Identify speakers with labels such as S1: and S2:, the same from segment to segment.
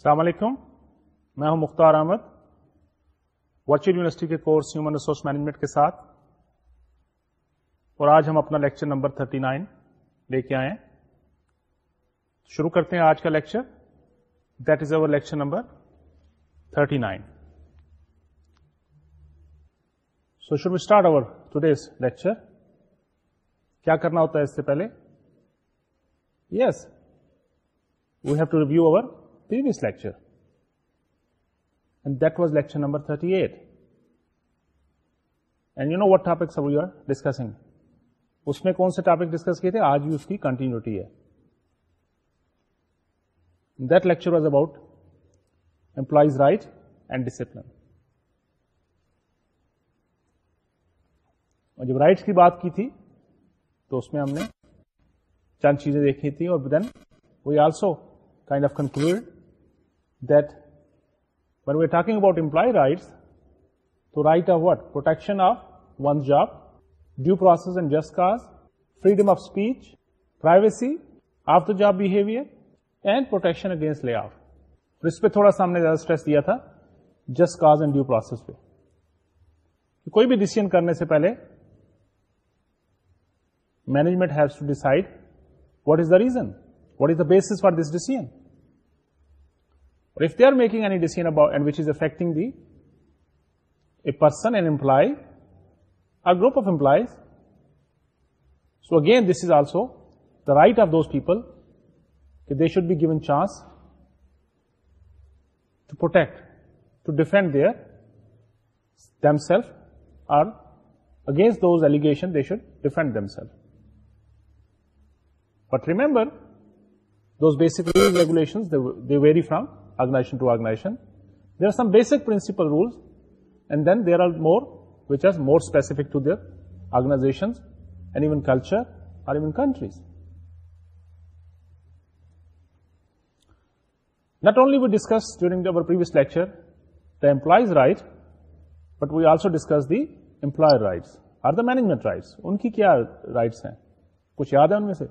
S1: السلام علیکم میں ہوں مختار احمد ورچوئل یونیورسٹی کے کورس ہیومن ریسورس مینجمنٹ کے ساتھ اور آج ہم اپنا لیکچر نمبر 39 نائن لے کے آئے ہیں شروع کرتے ہیں آج کا lecture that is our lecture number 39 nine so show start our today's lecture کیا کرنا ہوتا ہے اس سے پہلے yes we have to review our lectures lecture number thirty eight and you know what topics you are discussing اس میں کون سے ٹاپک ڈسکس کیے تھے آج بھی اس کی کنٹینیوٹی ہے that lecture was about employees right and discipline اور جب رائٹس کی بات کی تھی تو اس میں ہم نے چند چیزیں دیکھی تھی اور then we also kind of conclude talking about employee rights تو right of what protection of one job due process and just cause freedom of speech privacy of the job behaviour and protection against lay of اس پہ تھوڑا سا ہم نے زیادہ stress دیا تھا just cause and due process پہ کوئی بھی ڈسیزن کرنے سے پہلے management has to decide what is the reason what is the basis for this decision But if they are making any decision about, and which is affecting a person, an employee, a group of employees, so again, this is also the right of those people that they should be given chance to protect, to defend themselves, or against those allegations they should defend themselves. But remember, those basic rules and regulations, they vary from ائشنگشنسک principle rules and then there are more which are more specific to their organization culture countries not only we discuss during our previous lecture the employees right but we also discuss the employer right or the management rights ان کی کیا rights ہیں کچھ یاد ہے ان میں سے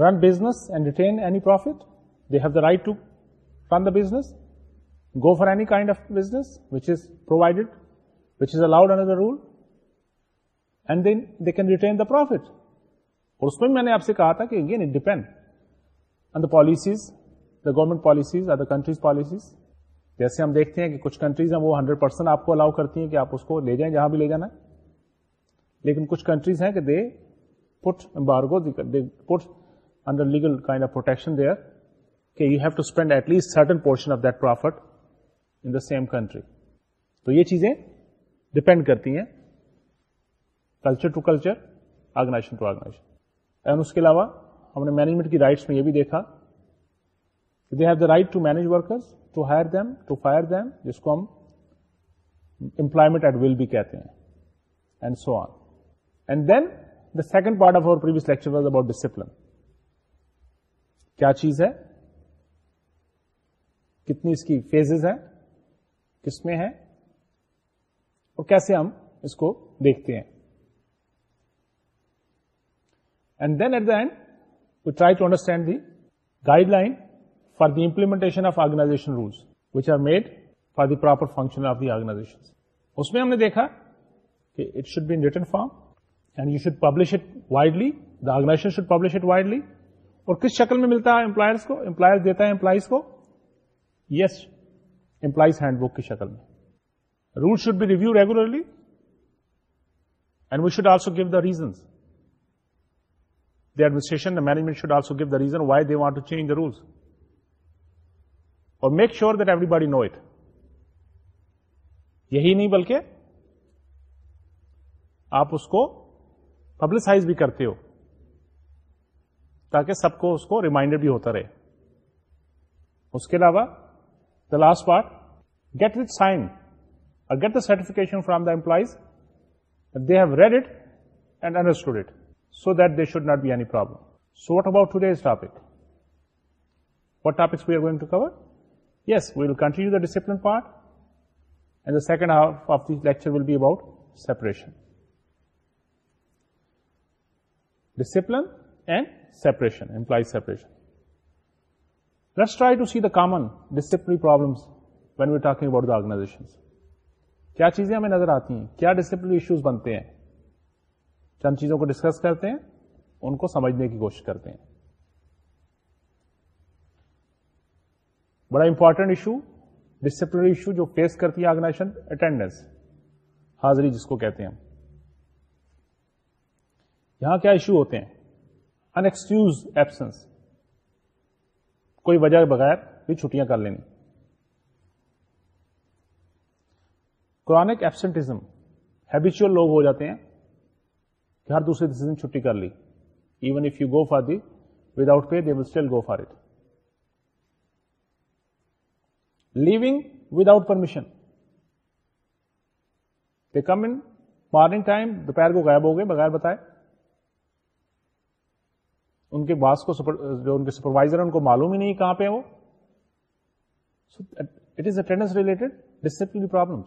S1: run business ریٹینٹ he right to run the go for any kind آفڈ allowed rule اور اس میں میں نے آپ سے کہا تھا کہ again it depend on the policies the government policies the countries policies جیسے ہم دیکھتے ہیں کہ کچھ کنٹریز ہیں وہ ہنڈریڈ پرسینٹ آپ کو الاؤ کرتی ہیں کہ آپ اس کو لے جائیں جہاں بھی لے جانا ہے لیکن کچھ کنٹریز ہیں کہ they put embargo put under legal kind of protection کہ you have to spend at least certain portion of دافٹ ان دا سیم کنٹری تو یہ چیزیں ڈپینڈ کرتی ہیں culture to culture organization to organization ہم نے مینجمنٹ کی رائٹس میں یہ بھی دیکھا کہ they have the right to manage workers to hire them to fire them جس کو ہم امپلائمنٹ ایٹ ول بھی کہتے ہیں and so on and then the second part of O purse lecture was about discipline کیا چیز ہے کتنی اس کی فیزز ہے کس میں ہے اور کیسے ہم اس کو دیکھتے ہیں and then at the end we try to understand the guideline for the implementation of organization rules which are made for the proper function of the organization اس میں ہم نے دیکھا کہ it should in return form and you should publish it widely the organization should publish it widely اور کس شکل میں ملتا ہے امپلائرس کو امپلائر دیتا ہے امپلائیز کو یس امپلائیز ہینڈ بک کی شکل میں rule should be review regularly and we should also give the reasons the administration management should also give the reason why they want to change the rules اور make sure that everybody know it یہی نہیں بلکہ آپ اس کو publicise بھی کرتے ہو تاکہ سب کو اس کو ریمائنڈر بھی ہوتا رہے اس کے علاوہ the last part get with sign اور get the certification from the employees they have read it and understood it so that they should not be any problem so what about today's topic what topics we are going to cover yes we will continue the discipline part and the second half of lecture will be about separation discipline and separation try separation see try to C the common we're problems when we talking کیا چیزیں ہمیں نظر آتی ہیں کیا disciplinary issues بنتے ہیں چند چیزوں کو ڈسکس کرتے ہیں ان کو سمجھنے کی کوشش کرتے ہیں بڑا امپورٹنٹ ایشو ڈسپلنری ایشو جو فیس کرتی ہے آرگنائزیشن اٹینڈنس حاضری جس کو کہتے ہیں یہاں کیا ایشو ہوتے ہیں سکیوز ایبسنس کوئی وجہ بغیر بھی چھٹیاں کر لینی کرانک ایبسنٹزم ہیبیچل لوگ ہو جاتے ہیں کہ ہر دوسرے دن چھٹی کر لی even if you go for the without pay they will still go for it leaving without permission they come in morning time دوپہر کو غائب ہو گئے بغیر بتائے ان کے باس کو جو ان کے سپروائزر ہیں ان کو معلوم ہی نہیں کہاں پہ وہ it is attendance related disciplinary problem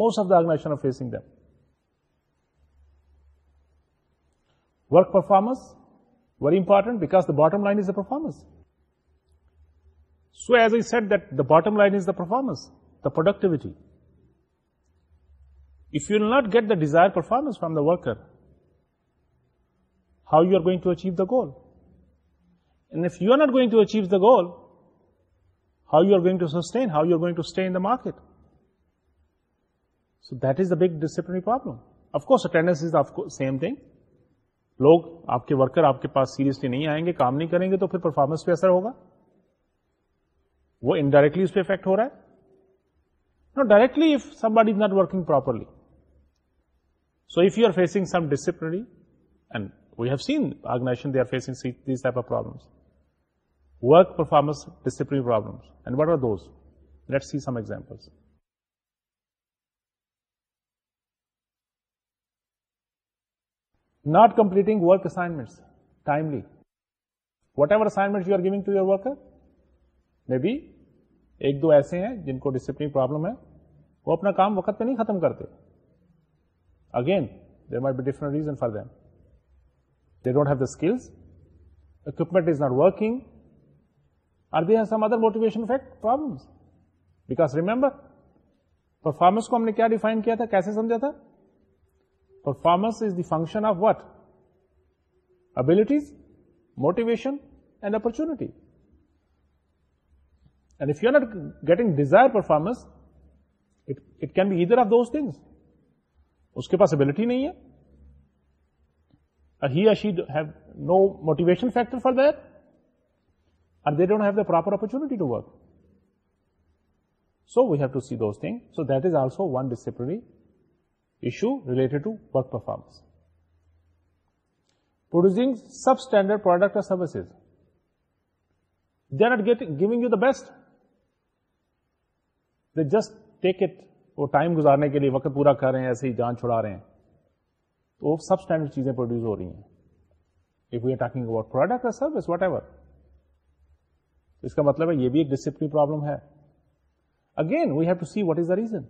S1: most of the organization facing them work performance very important because the bottom line is the performance so as a set that the bottom line is the performance the productivity if you will not get the desired performance from the worker, how you are going to achieve the goal? the going to achieve the goal how you are going to sustain how you are going to So the market so that is the big disciplinary problem is course same thing لوگ آپ کے worker آپ کے پاس seriously نہیں آئیں گے کام نہیں کریں گے تو پھر پرفارمنس پہ اثر ہوگا وہ انڈائریکٹلی اس پہ افیکٹ ہو رہا ہے نا is not working properly so if you are facing some disciplinary and we have seen organization they are facing these type of problem work performance discipline problems and what are those let see some example not completing assignments timely whatever assignment you are given to your way be ایک دو ایسے ہیں جن کو discipline problem ہے وہ اپنا کام وقت پہ نہیں ختم کرتے again there might be different reason for them they don't have the skills equipment is not working they some other motivation fact performance because remember performance کو ہم نے کیا ڈیفائن کیا تھا کیسے سمجھا تھا performance is the function of what abilities motivation and opportunity and if you are not getting desire performance it can be either of those things اس کے پاس ابلٹی نہیں ہے he she have no motivation factor for that and they don't have the proper opportunity to work. So we have to see those things. So that is also one disciplinary issue related to work performance. Producing substandard product or services. They are not getting, giving you the best. They just take it. وہ time گزارنے کے لیے وقت پورا کر رہے ہیں ایسے ہی جان چھڑا رہے ہیں تو سب اسٹینڈرڈ چیزیں پروڈیوس ہو رہی ہیں if we are talking about product service whatever اس کا مطلب ہے یہ بھی ایک ڈسپلن پرابلم ہے again we have to see what is the reason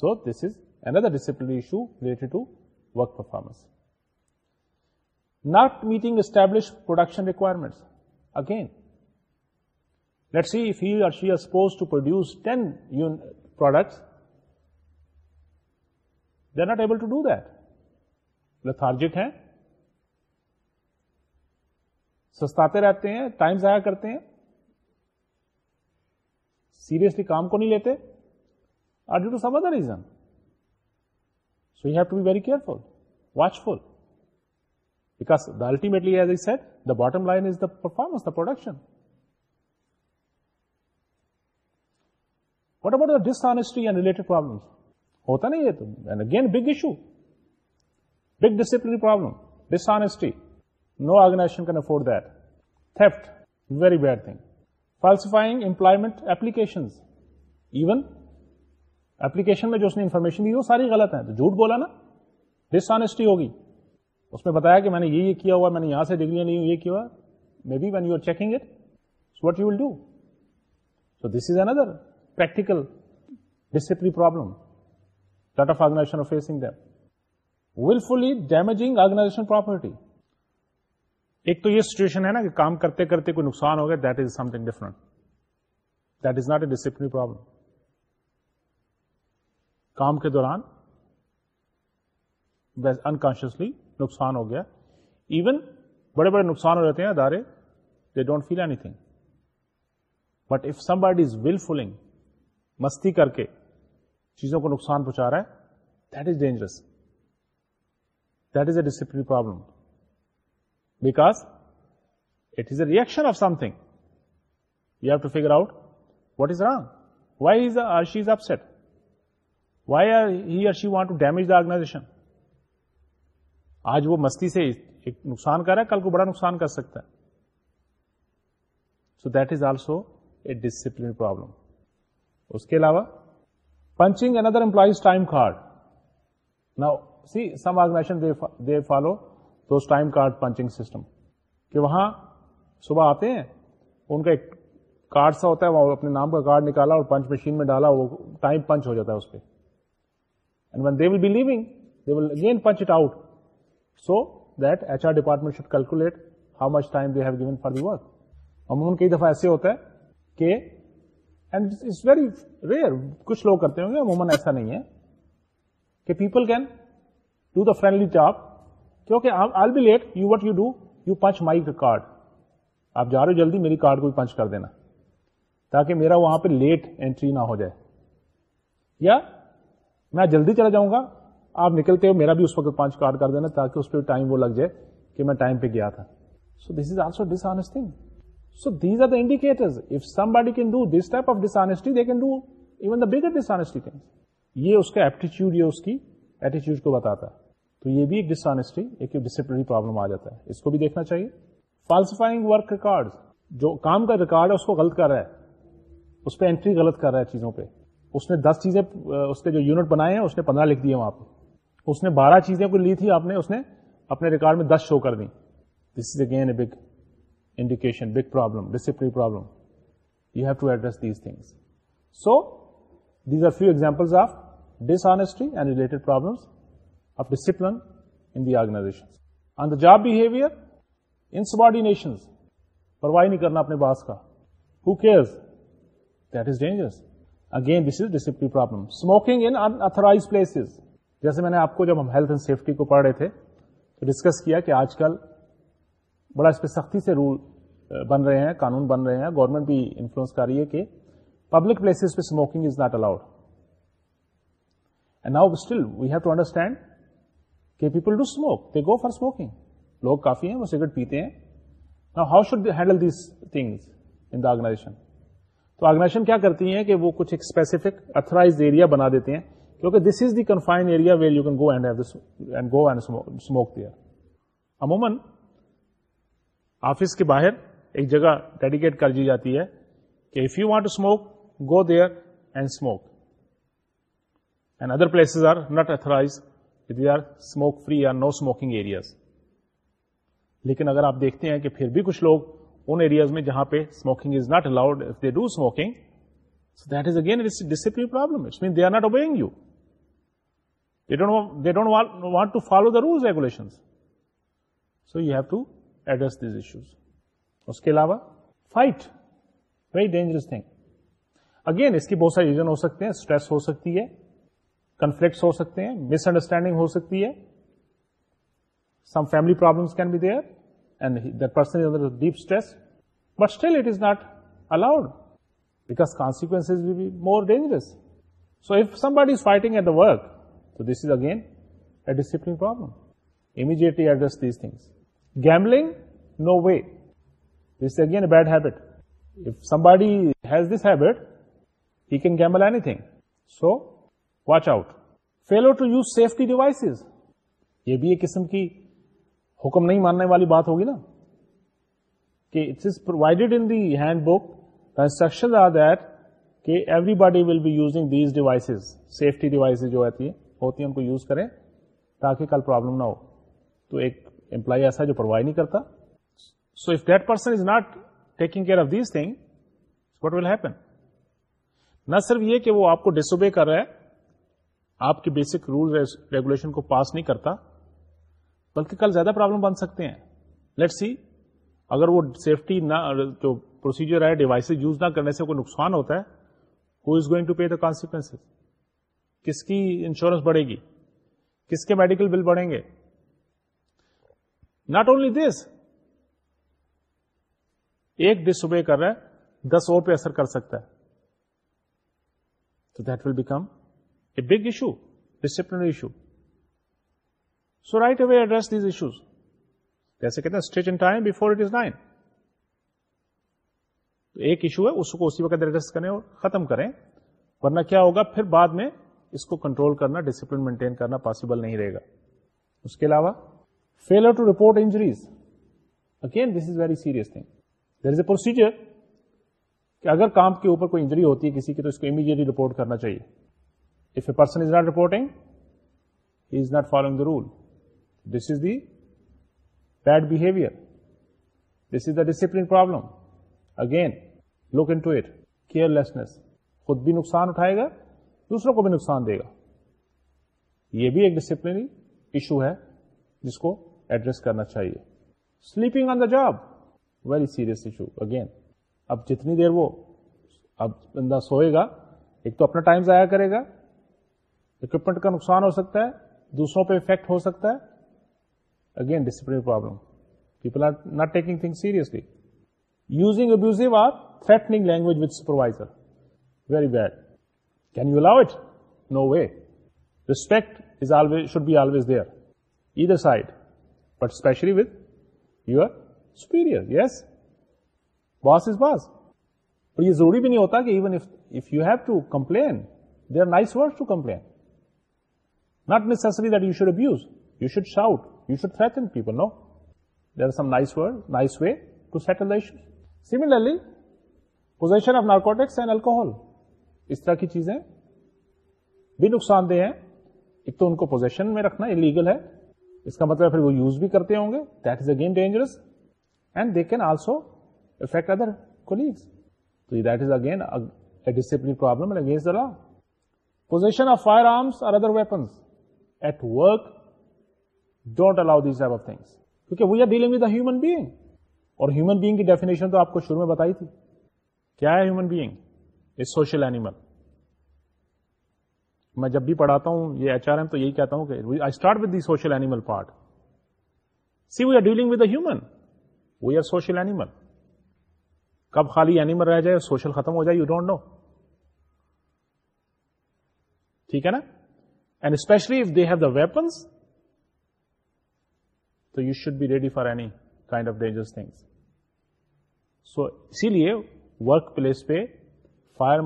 S1: so this is another other issue related to work performance not meeting establish production requirements again let see if you are she are suppose to produce ten products they are not able to do that large ہیں سستا رہتے ہیں time ضائع کرتے ہیں seriously کام کو نہیں لیتے or due to some other reason so you have to be very careful because the ultimately as a said the bottom line is the performance the production what about and related problem ہوتا نہیں یہ تو again big issue big disciplinary problem honesty no organization can afford that تھے very bad thing falsifying employment application even application میں جو اس نے information دی وہ ساری غلط ہیں تو جھوٹ بولا نا ڈس آنےسٹی ہوگی اس میں بتایا کہ میں نے یہ یہ کیا ہوا میں نے یہاں سے ڈگری نہیں ہوں یہ کیا ہوا maybe when you are checking it what you will do so this is another practical discipline problem that of organization are facing دل فلی ڈیمجنگ آرگنیشن پراپرٹی ایک تو یہ سچویشن ہے نا کہ کام کرتے کرتے کوئی نقصان ہو گیا that is something different that is not a disciplinary problem کام کے دوران انکانشیسلی نقصان ہو گیا ایون بڑے بڑے نقصان ہو جاتے ہیں ادارے they don't feel anything but if somebody is will filling مستی کر کے چیزوں کو نقصان پہنچا رہا ہے that is dangerous that is a disciplinary problem because it is a reaction of something you have to figure out what is wrong why is is اپٹ why she want to damage the organisation آج وہ مستی سے ایک نقصان کر رہا ہے کل کو بڑا نقصان کر سکتا ہے so that is also a discipline problem اس کے علاوہ punching another employees time card نا see some organization they follow time card punching system کہ وہاں صبح آتے ہیں ان کا ایک کارڈ سا ہوتا ہے اپنے نام کا کارڈ نکالا اور پنچ مشین میں ڈالا وہ ٹائم پنچ ہو جاتا ہے اس پہ and they will be leaving they will again punch it out so that H R department should calculate how much time they have given for the work عموماً کئی دفعہ ایسے ہوتا ہے کہ اینڈ اٹس ویری ریئر کچھ لوگ کرتے ہوں گے عموماً ایسا نہیں ہے کہ people can do the friendly chap be late you what you do you punch my card آپ جا رہے ہو جلدی میری کارڈ کو پنچ کر دینا تاکہ میرا وہاں پہ لیٹ انٹری نہ ہو جائے یا میں جلدی چلا جاؤں گا آپ نکلتے ہو میرا بھی اس وقت پنچ کارڈ کر دینا تاکہ اس پہ ٹائم وہ لگ جائے کہ میں ٹائم پہ گیا تھا so this is also this thing so these are the indicators if somebody can do this type of dishonesty they can do even the bigger dishonesty thing یہ اس کا aptitude یا اس کی ایٹیچیوڈ کو بتاتا ہے تو یہ بھی ڈس آنےسٹی ایک ڈسپلنری پرابلم آ جاتا ہے اس کو بھی دیکھنا چاہیے فالسیفائنگ ورک ریکارڈ جو کام کا ریکارڈ ہے اس کو غلط کر رہا ہے اس پہ انٹری غلط کر رہا ہے چیزوں پہ اس نے دس چیزیں اس کے جو یونٹ بنائے ہیں اس نے پندرہ لکھ دیے وہاں پہ اس نے بارہ چیزیں کو لی تھی آپ نے اس نے اپنے ریکارڈ میں دس شو کر دی this is again a big indication big problem disciplinary problem you have to address these things so these are few examples of dishonesty and related problems discipline the آرگناڈینیشن پرواہ نہیں کرنا اپنے boss کا ہو care that is dangerous again this is discipline problem جیسے میں نے آپ کو جب ہم ہیلتھ اینڈ سیفٹی کو پڑھ رہے تھے تو ڈسکس کیا کہ آج کل بڑا اس پہ سختی سے رول بن رہے ہیں قانون بن رہے ہیں گورنمنٹ بھی انفلوئنس کر رہی ہے کہ پبلک پلیس پہ smoking is not allowed and now still we have to understand کہ people do smoke they go for smoking لوگ کافی ہیں وہ سگریٹ پیتے ہیں نا how should handle these things in the organization organization تو کیا کرتی ہیں کہ وہ کچھ ایک اسپیسیفک اتھرائز ایریا بنا دیتے ہیں کیونکہ this is the confine area where you can go go and and and smoke there عموماً آفس کے باہر ایک جگہ ڈیڈیکیٹ کر دی جاتی ہے کہ if you want to smoke go there and and smoke other places are not authorize they are smoke free or no smoking areas لیکن اگر آپ دیکھتے ہیں کہ پھر بھی کچھ لوگ ان ایریاز میں جہاں پہ smoking is not allowed if they do smoking so that is again discipline problem mean they are not you they don't want to follow the rule regulation so you have to address these issues اس کے علاوہ fight very dangerous thing again اس کی بہت ساری reason ہو سکتے ہیں stress ہو سکتی ہے کنفلکٹس ہو سکتے ہیں مس انڈرسٹینڈنگ ہو سکتی ہے some family problems can be there and درسن deep stress but still it is not allowed because consequence will be more dangerous so if somebody is fighting at the work تو this is again a discipline problem immediately address these things gambling no way this again a bad habit if somebody has this habit he can gamble anything so watch out fail to use safety devices یہ بھی ایک قسم کی حکم نہیں ماننے والی بات ہوگی نا کہ it's is provided in the handbook the instruction are that کہ everybody will be using these devices safety devices جو ہوتی ہیں ہوتی ہیں ان کو یوز کریں تاکہ کل پرابلم نہ ہو تو ایک امپلائی ایسا جو پرووائڈ نہیں کرتا so if that person is not taking care of these thing what will happen نہ صرف یہ کہ وہ آپ کو ڈس کر رہا ہے آپ کے بیسک رول ریگولیشن کو پاس نہیں کرتا بلکہ کل زیادہ پرابلم بن سکتے ہیں لیٹ سی اگر وہ سیفٹی نہ جو پروسیجر ہے ڈیوائسز یوز نہ کرنے سے کوئی نقصان ہوتا ہے who is going to pay the consequence کس کی انشورنس بڑھے گی کس کے میڈیکل بل بڑھیں گے ناٹ اونلی دس ایک ڈس اوبے کر رہا ہے دس اور پہ اثر کر سکتا ہے تو that will become a big issue, disciplinary issue. So right away address these issues. کیسے کہتے ہیں stitch in time before it is nine تو ایک ایشو ہے اس کو اسی وقت ایڈریس کریں اور ختم کریں ورنہ کیا ہوگا پھر بعد میں اس کو کنٹرول کرنا ڈسپلن مینٹین کرنا پاسبل نہیں رہے گا اس کے علاوہ failure to report injuries again this is very serious thing there is a procedure کہ اگر کام کے اوپر کوئی انجری ہوتی ہے کسی کی تو اس کو امیڈیٹلی رپورٹ کرنا چاہیے person is not reporting he is not following the rule this is the bad behaviour this is the discipline problem again look into care carelessness خود بھی نقصان اٹھائے گا دوسروں کو بھی نقصان دے گا یہ بھی ایک ڈسپلنری ایشو ہے جس کو ایڈریس کرنا چاہیے sleeping on the job very serious issue again اب جتنی دیر وہ اب بندہ سوئے گا ایک تو اپنا ٹائم ضائع کرے گا اکوپمنٹ کا نقصان ہو سکتا ہے دوسروں پہ افیکٹ ہو سکتا ہے again discipline problem people are not taking thing seriously using abusive or threatening language with supervisor very bad can you allow it no way respect is always should be always there E the side but especially with you are yes boss is boss اور یہ ضروری بھی نہیں ہوتا کہ even if you have to complain they are nice word to complain not necessarily position of narcotics alcohol اس طرح کی چیزیں بھی نقصان دہ ہیں ایک تو ان کو پوزیشن میں رکھنا الیگل ہے اس کا مطلب وہ یوز بھی کرتے ہوں گے that is again dangerous and they can also affect other colleagues تو that is again position of firearms اور other weapons work don't allow these type of things کیونکہ we are dealing with human being اور human being کی definition تو آپ کو شروع میں بتائی تھی کیا ہے ہیومن بیئنگ سوشل اینیمل میں جب بھی پڑھاتا ہوں یہ ایچ آر ایم تو یہی کہتا ہوں کہ social animal part see we are dealing ودمن we are social animal کب خالی اینیمل رہ جائے سوشل ختم ہو جائے یو ڈونٹ نو ٹھیک ہے نا and especially if they have the weapons تو you should be ready for any kind of dangerous things so اسی لیے ورک پلیس پہ فائر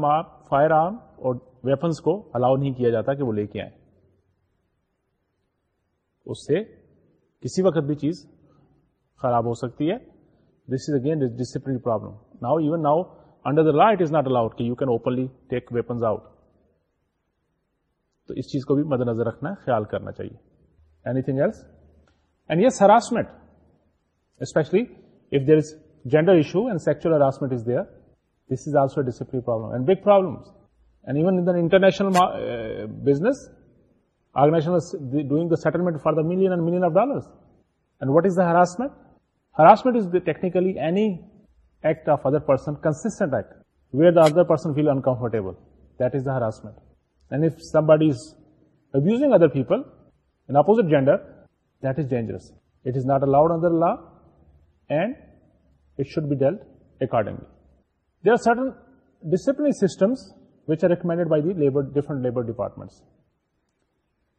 S1: فائر آرم اور ویپنس کو الاؤ نہیں کیا جاتا کہ وہ لے کے آئے اس سے کسی وقت بھی چیز خراب ہو سکتی ہے this is again discipline problem now even now under the law it is not allowed کہ you can openly take weapons out تو اس چیز کو بھی مد نظر رکھنا خیال کرنا چاہیے anything else and yes harassment especially if there is gender issue and sexual harassment is there this is also discipline problem and big problem and even in international business organization doing the settlement for the million and million of dollar and what is the harassment harassment is technically any act of other person constant act where the other person feel uncomfortable that is the harassment opposite gender that is dangerous it is not allowed under law and it should be dealt accordingly there are certain discipline systems which are recommended by دیبر different labour departments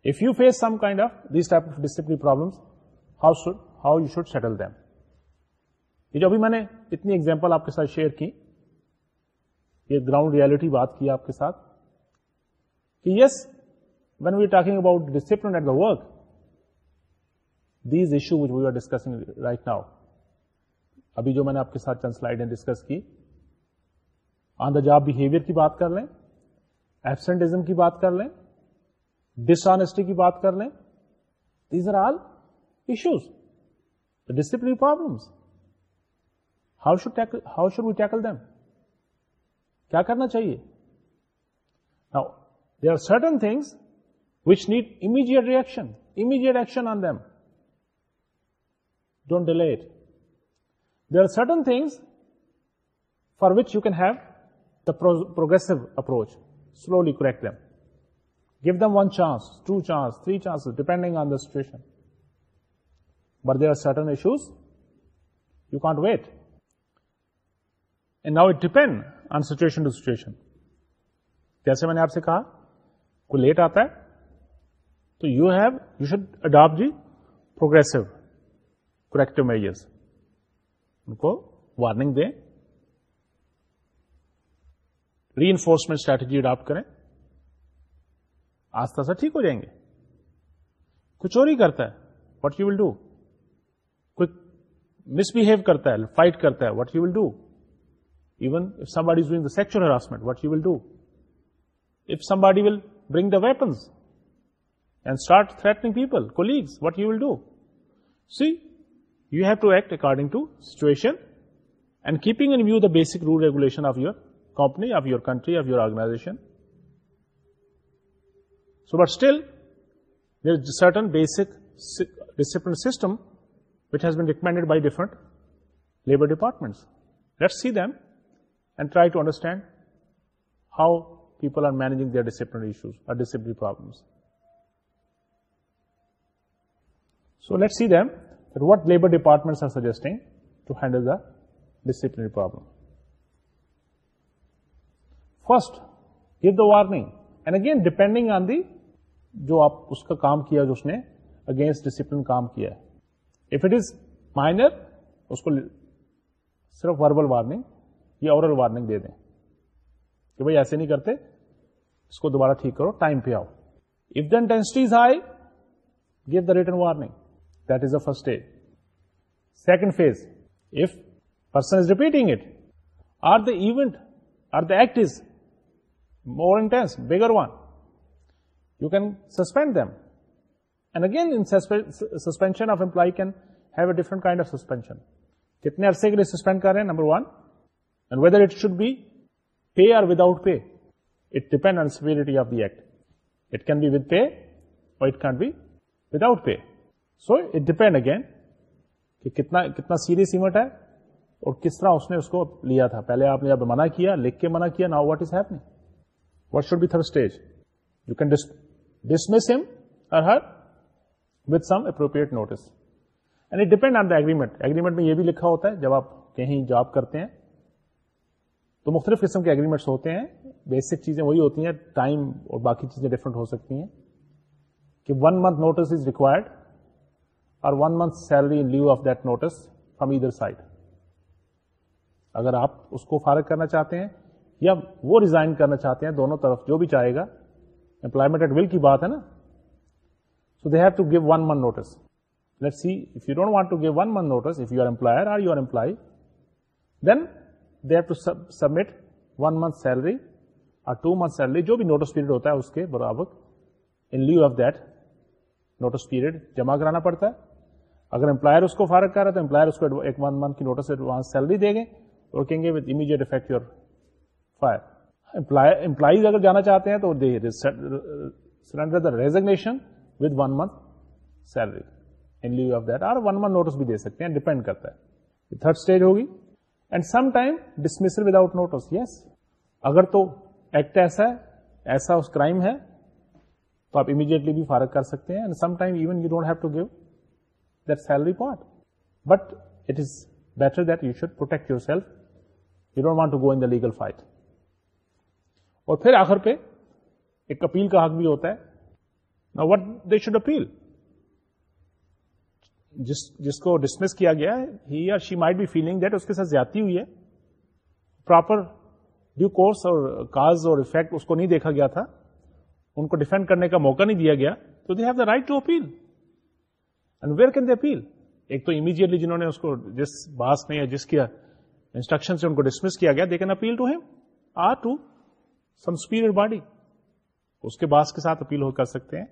S1: if you face some kind of these type of discipline problems how shall you should settle them یہ جو ابھی میں نے اتنی example آپ کے ساتھ شیئر کی یہ گراؤنڈ ریالٹی بات کی آپ کے ساتھ کہ yes when we talking about discipline at the work these issue which we are discussing right now ابھی جو میں نے آپ کے ساتھ چند چنسلائڈ ڈسکس کی آن دا جاب بہیویئر کی بات کر لیں ایبسنٹزم کی بات کر لیں ڈس آنےسٹی کی بات کر لیں these are all issues discipline problems how should how should we tackle them کیا کرنا چاہیے how are certain things which need immediate reaction immediate action on them don't delay it they are certain things for which you can have the progress approach slowly correct them give them one chance two chance three chance depending on the situation but they are certain issues you can't wait and now it depend on situation to situation جیسے میں نے آپ سے کہا کو late آتا ہے تو you have you should adapt the progressive corrective measures ان کو وارننگ دیں ری انفورسمنٹ اسٹریٹجی اڈاپٹ کریں آستہ سے ٹھیک ہو جائیں گے کوئی چوری کرتا ہے واٹ یو ول ڈو کوئی مسبہیو کرتا ہے فائٹ کرتا ہے what you will do even if somebody doing the sexual harassment what you will do if somebody will Bring the weapons and start threatening people, colleagues, what you will do? See, you have to act according to situation and keeping in view the basic rule regulation of your company, of your country, of your organization. So, but still, there is a certain basic discipline system which has been recommended by different labor departments. Let's see them and try to understand how ج discipline discipline problems see there what labour department to handle the disciplinary first give the warning and again depending on the جو آپ اس کا کام کیا جو اس نے اگینسٹ ڈسپلن کام کیا ہے اف اٹ از مائنر اس کو صرف وربل وارننگ یا اورل وارننگ دے دیں کہ بھائی ایسے نہیں کرتے اس کو دوبارہ ٹھیک کرو ٹائم پہ آؤ if the intensities high give the written warning that is the first stage second phase if person is repeating it or the event or the act is more intense bigger one you can suspend them and again suspension of employee can have a different kind of suspension کتنے عرصے کے لیے suspend کر رہے ہیں number one and whether it should be pay or without pay it depend on severity of the act it can be with pay اور it can be without pay so it depend again کہ کتنا کتنا serious event ہے اور کس طرح اس نے اس کو لیا تھا پہلے آپ نے منع کیا لکھ کے منع کیا now what is happening what should be third stage you can dismiss him اور her with some appropriate notice and it depend on the agreement agreement میں یہ بھی لکھا ہوتا ہے جب آپ کہیں جاب کرتے ہیں تو مختلف قسم کے اگریمنٹس ہوتے ہیں بیسک چیزیں وہی ہوتی ہیں ٹائم اور باقی چیزیں ڈفرینٹ ہو سکتی ہیں کہ one month notice is required اور one month salary in lieu of that notice from ادھر سائڈ اگر آپ اس کو فارغ کرنا چاہتے ہیں یا وہ ریزائن کرنا چاہتے ہیں دونوں طرف جو بھی چاہے گا امپلائمنٹ ایٹ ول کی بات ہے نا so they have to give one month notice let see if you don't want to give one month notice if you you are are are employer employee then they have to submit one month salary اور two month salary جو بھی notice period ہوتا ہے اس کے برابر in lieu of that notice period جمع کرانا پڑتا ہے اگر امپلائر اس کو فارغ کر رہا ہے تو امپلائر اس کو ایک ون منتھ کی نوٹس ایڈوانس سیلری دے گے اور کہیں گے with effect your fire employees اگر جانا چاہتے ہیں تو they surrender the resignation with one month salary in lieu of that اور ون منتھ نوٹس بھی دے سکتے ہیں ڈیپینڈ کرتا ہے تھرڈ اسٹیج ہوگی and some time without notice yes اگر تو ایکٹ ایسا ہے ایسا اس کرائم ہے تو آپ امیڈیٹلی بھی فارغ کر سکتے ہیں and some time even you don't have to give that salary part but it is better that you should protect yourself you don't want to go in the legal fight اور پھر آخر پہ ایک appeal کا حق بھی ہوتا ہے نا وٹ دے شوڈ اپیل جس جس کو ڈسمس کیا گیا ہی she might be feeling that اس کے ساتھ زیادتی ہوئی ہے پراپر ڈیو کورس اور کاز اور افیکٹ اس کو نہیں دیکھا گیا تھا ان کو ڈیفینڈ کرنے کا موقع نہیں دیا گیا تو they have the right to appeal and where can they appeal ایک تو امیجیٹلی جنہوں نے اس کو جس باس میں یا جس کیا انسٹرکشن سے ان کو ڈسمس کیا گیا they can appeal to him or to somebody اس کے باس کے ساتھ اپیل ہو کر سکتے ہیں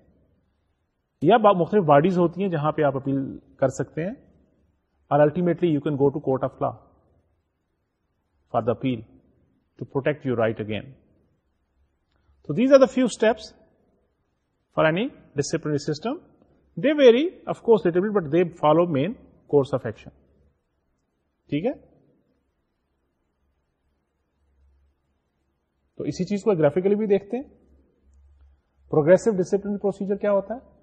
S1: یا مختلف باڈیز ہوتی ہیں جہاں پہ آپ اپیل کر سکتے ہیں اور ultimately you can go to court of law for the appeal to protect you right again تو these are the few steps for any disciplinary system they very of course little but they follow main course of action ٹھیک ہے تو اسی چیز کو graphically بھی دیکھتے ہیں پروگرسو ڈسپلن پروسیجر کیا ہوتا ہے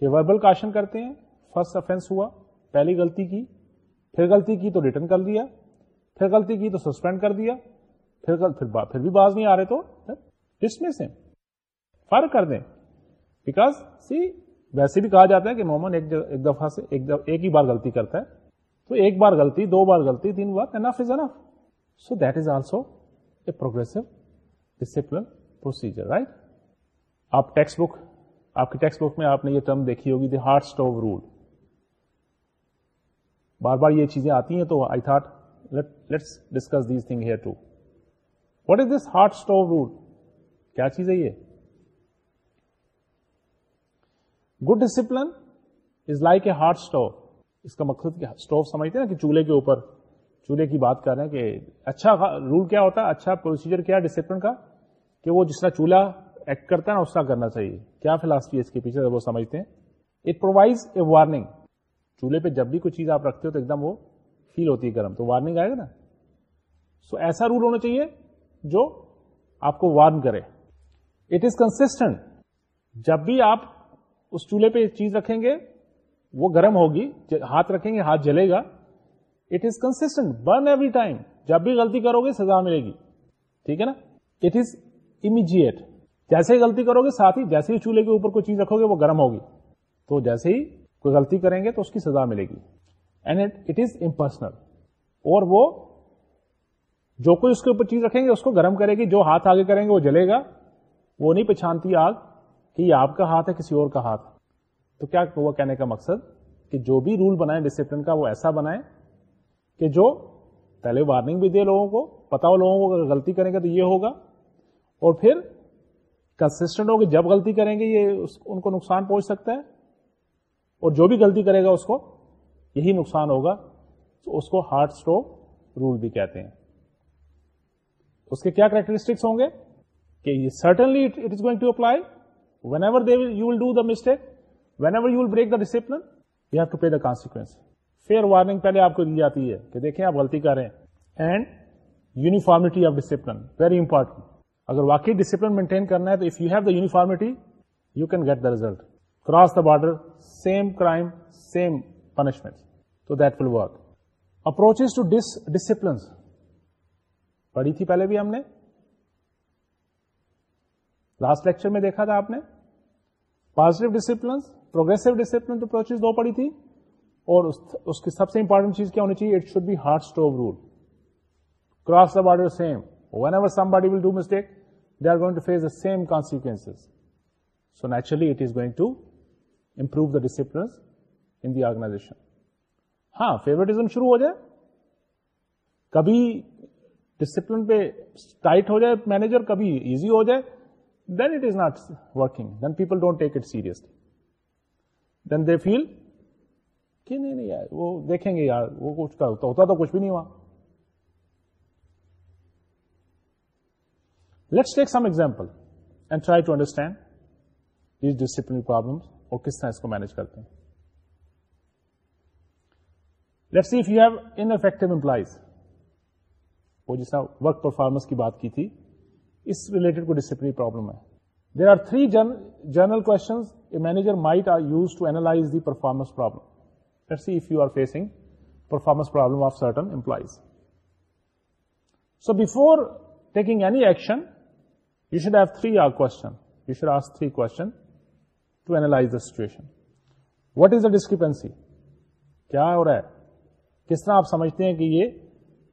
S1: کہ وربل کاشن کرتے ہیں فرسٹ افینس ہوا پہلی غلطی کی پھر غلطی کی تو ریٹرن کر دیا پھر غلطی کی تو سسپینڈ کر دیا پھر پھر, پھر با, بھی باز نہیں آ رہے تو ڈسمس ویسے بھی کہا جاتا ہے کہ مومن ایک ایک دفعہ سے ایک ایک ہی بار غلطی کرتا ہے تو ایک بار غلطی دو بار غلطی تین بار is enough so that is also a progressive discipline procedure right آپ ٹیکسٹ بک آپ کے ٹیکسٹ بک میں آپ نے یہ ٹرم دیکھی ہوگی دی رول بار بار یہ چیزیں آتی ہیں تو I thought let's discuss these thing here to is this rule کیا چیز ہے یہ good discipline is like a hard stove اس کا مقصد سمجھتے ہیں نا کہ چولہے کے اوپر چولہے کی بات کر رہے ہیں کہ اچھا رول کیا ہوتا ہے اچھا پروسیجر کیا ڈسپلن کا کہ وہ جس طرح چولہا ایکٹ کرتا ہے نا اس کا کرنا چاہیے کیا فلاسفی ہے اس کے پیچھے وہ سمجھتے ہیں اٹ پرووائز اے وارننگ چولہے پہ جب بھی کوئی چیز آپ رکھتے ہو تو ایک دم وہ فیل ہوتی ہے گرم تو وارننگ آئے گا نا سو ایسا رول ہونا چاہیے جو آپ کو وارن کرے اٹ از کنسٹنٹ جب بھی آپ اس چولہے پہ چیز رکھیں گے وہ گرم ہوگی ہاتھ رکھیں گے ہاتھ جلے گا it is constant burn every time جب بھی غلطی کرو گے سزا ملے گی ٹھیک ہے نا اٹ از امیجیٹ جیسے ہی غلطی کرو گے ساتھ ہی جیسے ہی چولہے کے اوپر کوئی چیز رکھو گے وہ گرم ہوگی تو جیسے ہی کوئی غلطی کریں گے تو اس کی سزا ملے گی اینڈ اٹ از امپرسنل اور وہ جو کوئی اس کے اوپر چیز رکھیں گے اس کو گرم کرے گی جو ہاتھ آگے کریں گے وہ جلے گا وہ نہیں پچھانتی آگ کہ یہ آپ کا ہاتھ ہے کسی اور کا ہاتھ تو کیا وہ کہنے کا مقصد کہ جو بھی رول بنائے ڈسپلن کا وہ ایسا بنائے کہ جو پہلے وارننگ بھی دے لوگوں کو پتا ہو لوگوں کو اگر غلطی کریں گے تو یہ ہوگا اور پھر جب غلطی کریں گے یہ ان کو نقصان پہنچ سکتا ہے اور جو بھی غلطی کرے گا اس کو یہی نقصان ہوگا اس کو ہارڈ اسٹروک رول بھی کہتے ہیں اس کے کیا کریکٹرسٹکس ہوں گے کہ یہ certainly it is going to apply whenever they you will do the mistake whenever you will break the discipline you have to pay the consequence fair warning پہلے آپ کو دی جاتی ہے کہ دیکھیں آپ غلطی کر رہے ہیں and uniformity of discipline very important اگر واقعی ڈسپلن مینٹین کرنا ہے تو if you you have the the the can get result cross border same crime same punishment تو that will work approach to dish disciplines پڑھی تھی پہلے بھی ہم نے لاسٹ لیکچر میں دیکھا تھا آپ نے پازیٹو ڈسپلنس پروگرسو ڈسپلن تو پڑی تھی اور اس کی سب سے امپورٹنٹ چیز کیا ہونی چاہیے it should be hard rule cross the border same when somebody will do mistake same کانسیکس so naturally it is going to improve the disciplines in the organization ہاں فیوریٹزم شروع ہو جائے کبھی ڈسپلن پہ ٹائٹ ہو جائے manager کبھی easy ہو جائے then it is not working then people don't take it seriously then they feel کہ نہیں نہیں یار وہ دیکھیں گے یار وہ تو ہوتا تو کچھ بھی نہیں ہوا take some example and try to understand discipline problem اس کو مینج کرتے ہیں جس طرح ورک پرفارمنس کی بات کی تھی اس ریلیٹڈ کوئی ڈسپلین پرابلم ہے دیر آر تھری جن جنرل کو manager use to analyse the performance problem performance problem of certain employees so before taking any action should have three R کون یو شوڈ آر تھری کو situation what is a discrepancy کیا ہو رہا ہے کس طرح آپ سمجھتے ہیں کہ یہ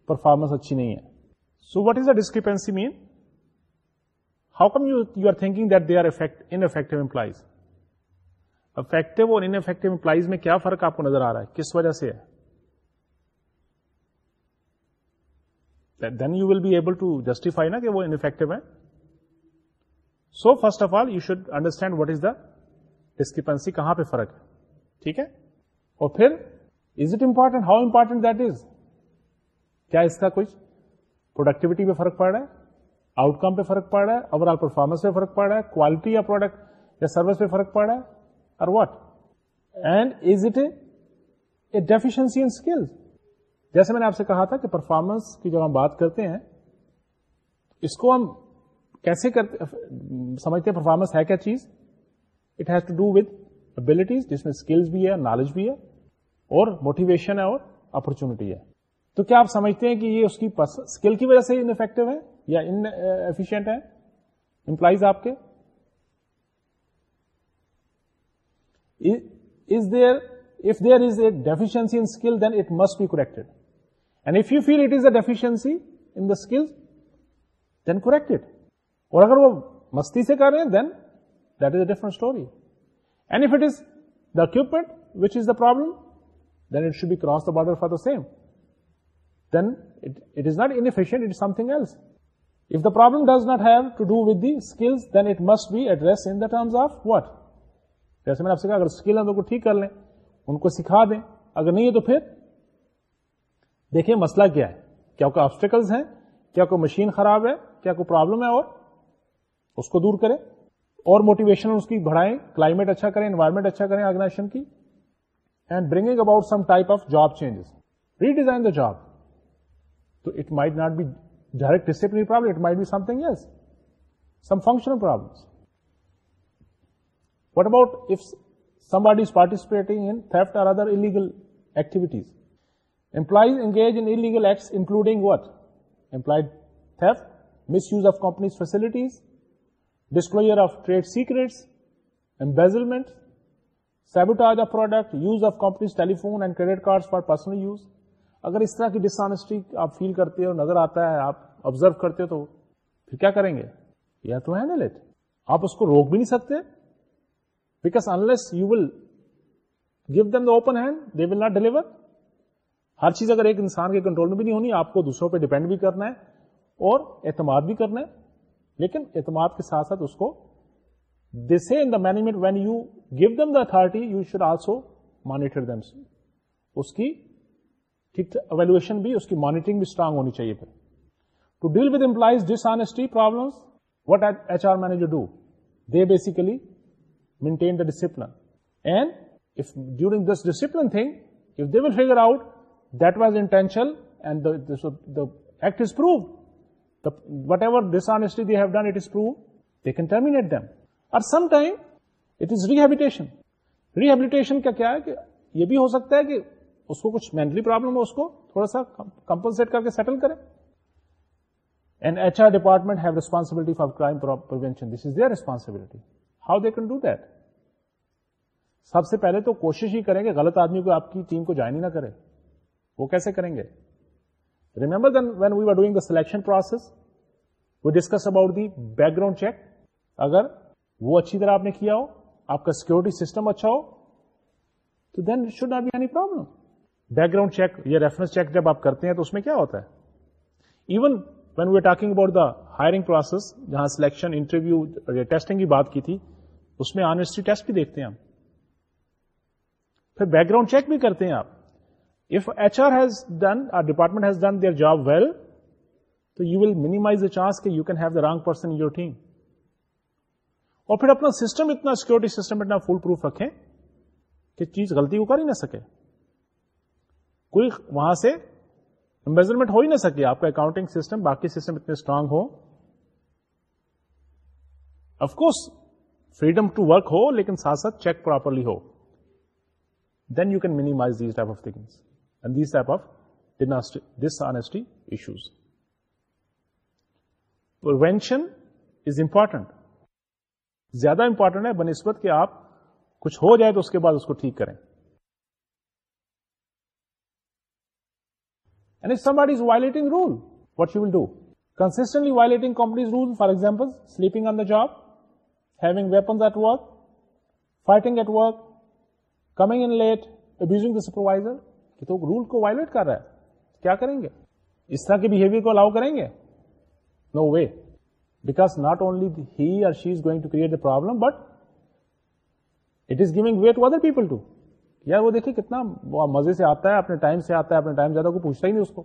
S1: پرفارمنس اچھی نہیں ہے so what is the discrepancy mean how come you you are thinking that they are effect in effect employees effective اور ان افیکٹو امپلائیز میں کیا فرق آپ کو نظر آ رہا ہے کس وجہ سے ہے then you will be able to justify نا کہ وہ انفیکٹو ہے so first of all you should understand what is the discrepancy کہاں پہ فرق ہے ٹھیک ہے اور پھر is it important how important کیا اس کا کچھ پروڈکٹیوٹی پہ فرق پڑ رہا ہے آؤٹ کم پہ فرق پڑ رہا ہے اوور آل پرفارمنس پہ فرق پڑ رہا ہے کوالٹی یا پروڈکٹ یا سروس پہ فرق پڑ رہا ہے اور what and is it a deficiency in skill جیسے میں نے آپ سے کہا تھا کہ پرفارمنس کی جب ہم بات کرتے ہیں اس کو ہم کیسے سمجھتے پرفارمنس ہے کیا چیز it has to do with abilities جس میں اسکلز بھی ہے نالج بھی ہے اور موٹیویشن ہے اور اپرچونٹی ہے تو کیا آپ سمجھتے ہیں کہ یہ اس کی اسکل کی وجہ سے انفیکٹو ہے یا ان ایفیشینٹ ہے امپلائیز آپ کے deficiency in skill then it must be correct and if you feel it is a skills then then correct اور اگر وہ مستی سے کر رہے ہیں then that is a different story and it is the equipment which is the problem then it should be cross the border for the same then it is not it something else if the problem does not have to do with the skills then it must be address of what جیسے میں نے آپ سے کہا اگر skill ہیں تو ٹھیک کر لیں ان کو سکھا دیں اگر نہیں ہے تو پھر دیکھیں مسئلہ کیا ہے کیا کوئی آبسٹیکل ہیں کیا کوئی مشین خراب ہے کیا کوئی پرابلم ہے اور اس کو دور کریں اور موٹیویشن اس کی بڑھائیں کلائمیٹ اچھا کریں انوائرمنٹ اچھا کریں آرگنائزیشن کی and bringing about some type of job changes redesign the job تو it might not be direct problem it might be something yes some functional problem what about if somebody is participating in other illegal activities employees engage in acts including what employed misuse of companies facilities disclosure of trade secrets embezzlement sabotage of product use of companies telephone credit card for personal use اگر اس طرح کی ڈس honesty آپ فیل کرتے ہو نظر آتا ہے آپ آبزرو کرتے ہو تو پھر کیا کریں گے یا تو ہے نا لیٹ آپ اس کو روک بھی نہیں سکتے because unless you will give them the open hand they will not deliver ہر چیز اگر ایک انسان کے کنٹرول میں بھی نہیں ہونی آپ کو دوسروں پہ ڈپینڈ بھی کرنا ہے اور اعتماد بھی کرنا ہے لیکن اعتماد کے ساتھ ساتھ اس کو ان سے management when you give them the authority you should also monitor them اس کی ٹھیک اویلویشن بھی اس کی مانیٹرنگ بھی اسٹرانگ ہونی چاہیے پھر to deal with employees dishonesty problem what H R manager do they basically maintain the discipline and if during this discipline thing if they will figure out that was intentional and the, and the act is proved, whatever dishonesty hai ki some time mentally یہ بھی ہو سکتا ہے کہ اس کو کچھ mentally problem کرے or responsibility responsibility for prevention this is their responsibility how they can do that سب سے پہلے تو کوشش ہی کریں گے غلط آدمی کو آپ کی ٹیم کو جوائن ہی نہ کرے وہ کیسے کریں گے remember then when we are doing selection process we discuss about the background check اگر وہ اچھی طرح آپ نے کیا ہو آپ کا سیکورٹی سسٹم اچھا ہو تو then should no problem background check یا ریفرنس چیک جب آپ کرتے ہیں تو اس میں کیا ہوتا ہے even when we are talking about hiring process جہاں سلیکشن انٹرویو یا ٹیسٹنگ کی بات کی تھی اس میں آنسٹری ٹیسٹ بھی دیکھتے ہیں آپ پھر بیک گراؤنڈ چیک بھی کرتے ہیں آپ If HR has done, our department has done their job well, تو you will minimize the chance کہ you can have the wrong person your team اور پھر اپنا سسٹم اتنا سیکورٹی سسٹم اتنا فل پروف رکھیں کہ چیز غلطی کو کر ہی نہ سکے کوئی وہاں سے میزرمنٹ ہو ہی نہ سکے آپ کا اکاؤنٹنگ سسٹم باقی سسٹم اتنے اسٹرانگ ہو of course freedom to work ہو لیکن ساتھ ساتھ چیک پراپرلی ہو then you can minimize these type of things dusty issues prevention is important زیادہ امپورٹنٹ ہے بنسبت کہ آپ کچھ ہو جائے تو اس کے بعد اس کو ٹھیک کریں some weight is violating rule what you will do constantly violating companies rule for example sleeping on the job having weapon at work fighting at work coming in late abusing the supervisor کہ تو رول کو violate کر رہا ہے کیا کریں گے اس طرح کے بہیویئر کو الاؤ کریں گے no way because not only he she is going to create problem but it is giving way to other people to یار وہ دیکھیں کتنا مزے سے آتا ہے اپنے ٹائم سے آتا ہے اپنے ٹائم زیادہ کو پوچھتا ہی نہیں اس کو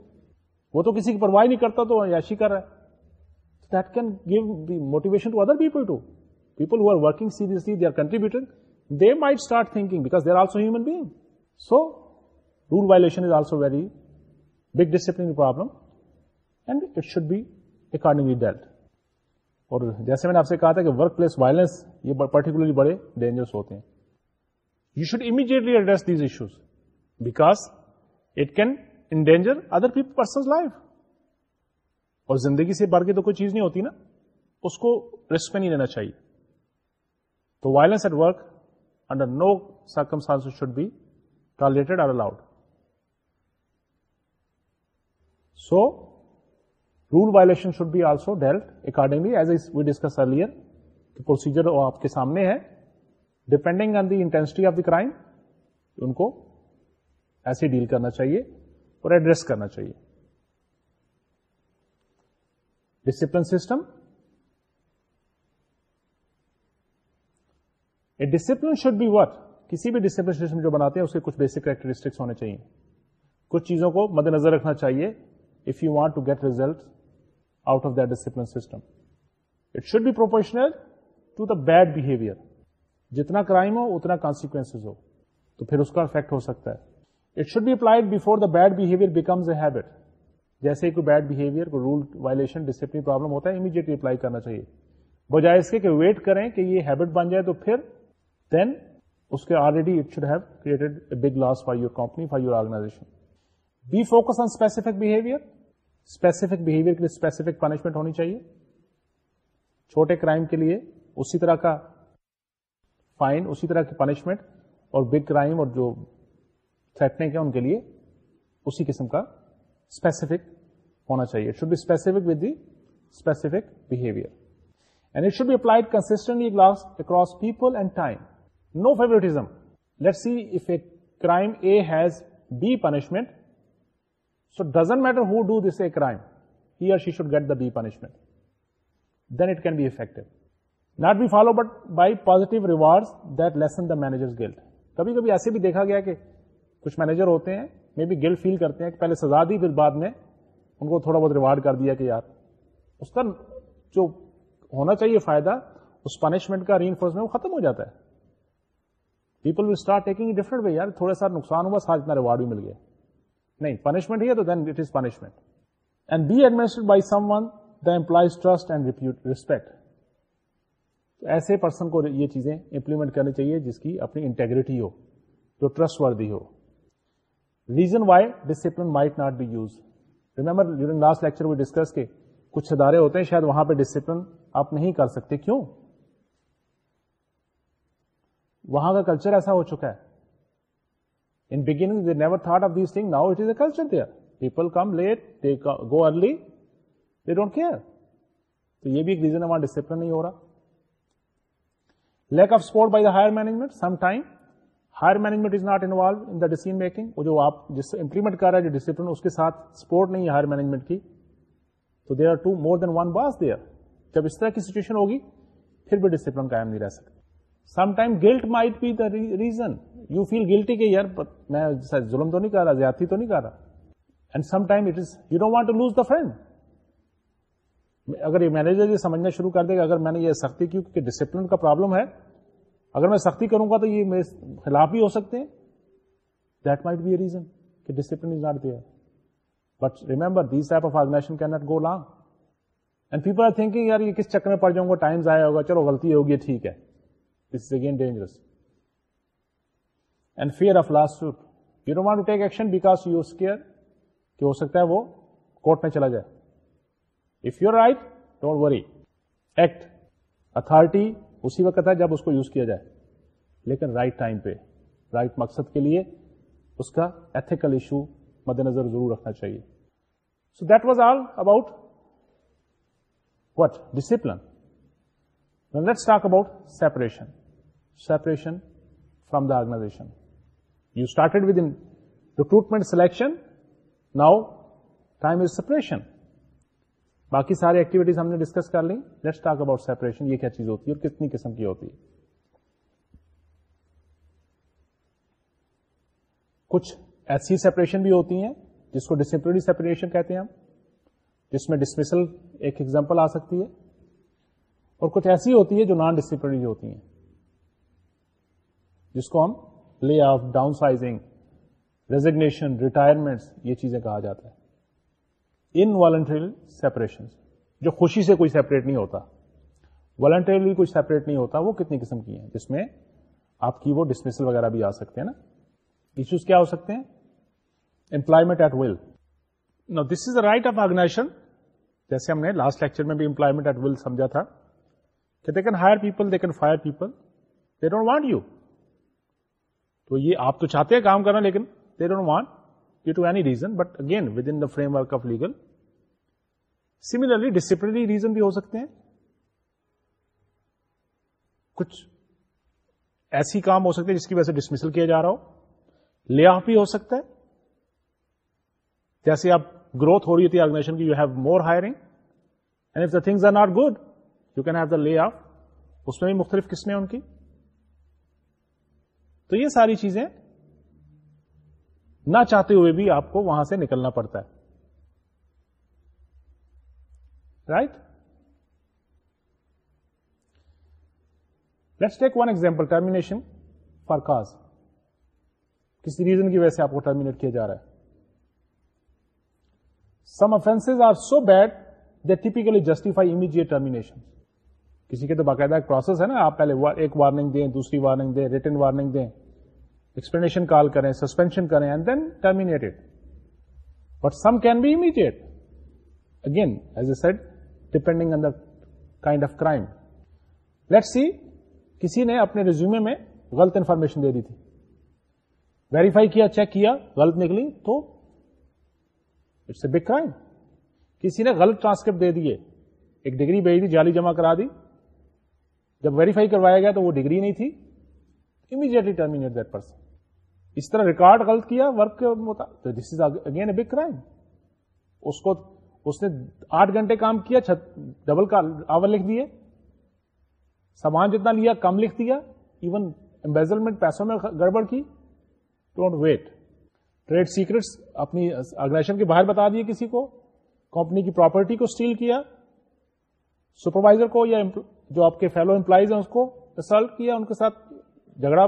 S1: وہ تو کسی کی پرواہ نہیں کرتا تو یاشی کر رہا ہے that can give the motivation to other people to people who are working seriously they are contributing they might start thinking because are also human being so rule is very big discipline problem and it should be be accordingly dealt. اور جیسے میں نے آپ سے کہا تھا کہ workplace violence یہ پرٹیکولرلی بڑے ڈینجرس ہوتے ہیں you should immediately address these issues because it can endanger other people person life اور زندگی سے بڑھ کے تو کوئی چیز نہیں ہوتی نا اس کو رسک میں نہیں لینا چاہیے تو violence at work under no circumstance should be tolerated or allowed so rule violation should be also dealt accordingly as we discuss earlier procedure آپ کے سامنے ہے depending on the intensity of the crime ان کو ایسے deal کرنا چاہیے اور ایڈریس کرنا چاہیے discipline system discipline should be what کسی بھی ڈسپلن سسٹم جو بناتے ہیں اس کے کچھ بیسک کریکٹرسٹکس ہونے چاہیے کچھ چیزوں کو مد نظر رکھنا چاہیے get result out of discipline some it should be professional جتنا کرائم ہو اتنا کانسیکوینس ہو تو پھر اس کا افیکٹ ہو سکتا ہے it should be applied before the bad behaviour becomes a habit جیسے کوئی بیڈ بہیوئر کوئی رول وائلشن ڈسپلین پرابلم ہوتا ہے امیڈیٹلی اپلائی کرنا چاہیے وجہ سے کہ ویٹ کریں کہ یہ ہیبٹ بن جائے تو پھر دین اس کے already it should have created a big loss for your company for you organization be focus on specific behaviour specific behaviour کے لیے اسپیسیفک پنشمنٹ ہونی چاہیے چھوٹے کرائم کے لیے اسی طرح کا فائن اسی طرح کی پنشمنٹ اور بگ کرائم اور جو تھریٹنگ ہے ان کے لیے اسی قسم کا اسپیسیفک ہونا چاہیے should be specific with the specific behaviour and it should be applied constant across people and time no favouritism let see if a crime a has be punishment so doesn't matter who do this a crime he or she should get the be punishment then it can be effective not be follow but by positive reward that lesson the manager guilt کبھی کبھی ایسے بھی دیکھا گیا کہ کچھ manager ہوتے ہیں مے بی گلٹ فیل کرتے ہیں کہ پہلے سزا دی پھر بعد میں ان کو تھوڑا بہت ریوارڈ کر دیا کہ یار اس کا جو ہونا چاہیے فائدہ اس پنشمنٹ کا ری انفورسمنٹ وہ ختم ہو جاتا ہے people will start taking different way یار تھوڑا سا نقصان ہوا سارے اتنا ریوارڈ بھی مل گیا نہیں پنشمنٹ ہی ہے تو then it is punishment and be administered by someone the employees trust and respect ایسے پرسن کو یہ چیزیں امپلیمنٹ کرنی چاہیے جس کی اپنی انٹیگریٹی ہو جو ٹرسٹ وردی ہو reason why discipline might not be use remember during last lecture discuss کے کچھ ادارے ہوتے ہیں شاید وہاں پہ ڈسپلن آپ نہیں کر سکتے کیوں وہاں کا کلچر ایسا ہو چکا ہے In beginning, they never thought of these things. Now it is a culture there. Go early they don't care تو یہ بھی ایک ریزن نہیں ہو رہا lack of support by the higher management some time higher management is not involve in the decision making اور جو آپ جس سے امپلیمنٹ کر رہے ہیں جو ڈسپلن اس کے ساتھ سپورٹ نہیں ہے ہائر مینجمنٹ کی تو they are two more than one boss they are جب اس طرح کی سیچویشن ہوگی پھر بھی ڈسپلن قائم نہیں رہ سکتی some time guilt might be the reason you feel guilty کہ یار میں ظلم تو نہیں کر رہا زیادتی تو نہیں کر رہا and some time it is you don't want to lose the friend اگر یہ مینیجر یہ سمجھنا شروع کر دے گا اگر میں نے یہ سختی کی کیونکہ ڈسپلن کا پرابلم ہے اگر میں سختی کروں گا تو یہ میرے خلاف بھی ہو سکتے ہیں that might be a reason کہ discipline is not there but remember this type of organization can not go long and people are thinking یار یہ کس چکر میں پڑ جاؤں گا ٹائم ضائع ہوگا چلو غلطی ہوگی ٹھیک ہے اگین ڈینجرس اینڈ فیئر افلاس you do one to take action because use care کہ ہو سکتا ہے وہ کورٹ میں چلا جائے if you right don't we act authority اسی وقت ہے جب اس کو یوز کیا جائے لیکن رائٹ ٹائم پہ رائٹ مقصد کے لیے اس کا ایتیکل ایشو مد نظر ضرور رکھنا چاہیے so that was all about what discipline about separation separation from the organization you started with in recruitment selection now time is separation باقی ساری ایکٹیویٹیز ہم نے ڈسکس کر لیٹس ٹاک اباؤٹ سیپریشن یہ کیا چیز ہوتی ہے اور کتنی قسم کی ہوتی ہے کچھ ایسی سیپریشن بھی ہوتی ہیں جس کو ڈسپلنری سیپریشن کہتے ہیں ہم جس میں ڈسمسل ایک ایگزامپل آ سکتی ہے اور کچھ ایسی ہوتی ہے جو نان ڈسپلنری ہوتی ہیں جس کو ہم lay off downsizing resignation retirements یہ چیزیں کہا جاتا ہے ان والنٹریل سیپریشن جو خوشی سے کوئی سیپریٹ نہیں ہوتا والنٹریلی کوئی سیپریٹ نہیں ہوتا وہ کتنی قسم کی ہیں جس میں آپ کی وہ ڈسمسل وغیرہ بھی آ سکتے ہیں نا ایشوز کیا ہو سکتے ہیں امپلائمنٹ ایٹ ول نا this is the right of organization جیسے ہم نے لاسٹ لیکچر میں بھی امپلائمنٹ ایٹ ول سمجھا تھا کہ they can hire people they can fire people they don't want you تو یہ آپ تو چاہتے ہیں کام کرنا لیکن they don't want you to any reason but again within the framework of legal similarly disciplinary reason بھی ہو سکتے ہیں کچھ ایسی کام ہو سکتے ہیں جس کی وجہ سے ڈسمسل کیا جا رہا ہو لے آف بھی ہو سکتا ہے جیسے آپ گروتھ ہو رہی تھی آرگنائزیشن کی you have more hiring and if the things are not good you can have the lay off اس میں بھی مختلف قسمیں ان کی تو یہ ساری چیزیں نہ چاہتے ہوئے بھی آپ کو وہاں سے نکلنا پڑتا ہے right let's take one example termination for cause کسی ریزن کی وجہ سے آپ کو ٹرمینیٹ کیا جا رہا ہے some offence are so bad they typically justify immediate termination کسی کے تو باقاعدہ ایک پروسیس ہے نا آپ پہلے ایک وارننگ دیں دوسری وارننگ دیں وارننگ دیں ایکسپلینیشن کال کریں سسپینشن کریں and then but some can be immediate again as a set depending on the kind of crime let see کسی نے اپنے ریزیوم میں غلط انفارمیشن دے دی تھی ویریفائی کیا چیک کیا غلط نکلی تو اٹس اے بگ کرائم کسی نے غلط ٹرانسکرپٹ دے دیے ایک ڈگری بھیج دی جالی جمع کرا دی جب ویریفائی کروایا گیا تو وہ ڈگری نہیں تھی امیڈیٹلی ٹرمینیٹ دیٹ پرسن اس طرح ریکارڈ غلط کیا ورک کے this is again a big crime اس اس کو نے آٹھ گھنٹے کام کیا ڈبل کا آور لکھ دیے سامان جتنا لیا کم لکھ دیا ایون امبیزلمنٹ پیسوں میں گڑبڑ کی ڈونٹ ویٹ ٹریڈ اپنی آرگنائزیشن کے باہر بتا دیے کسی کو کمپنی کی پراپرٹی کو اسٹیل کیا سپروائزر کو یا جو آپ کے فیلو امپلائیز ہیں اس کو کیا کیا ان کے ساتھ جھگڑا